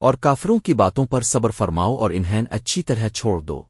اور کافروں کی باتوں پر صبر فرماؤ اور انہیں اچھی طرح چھوڑ دو۔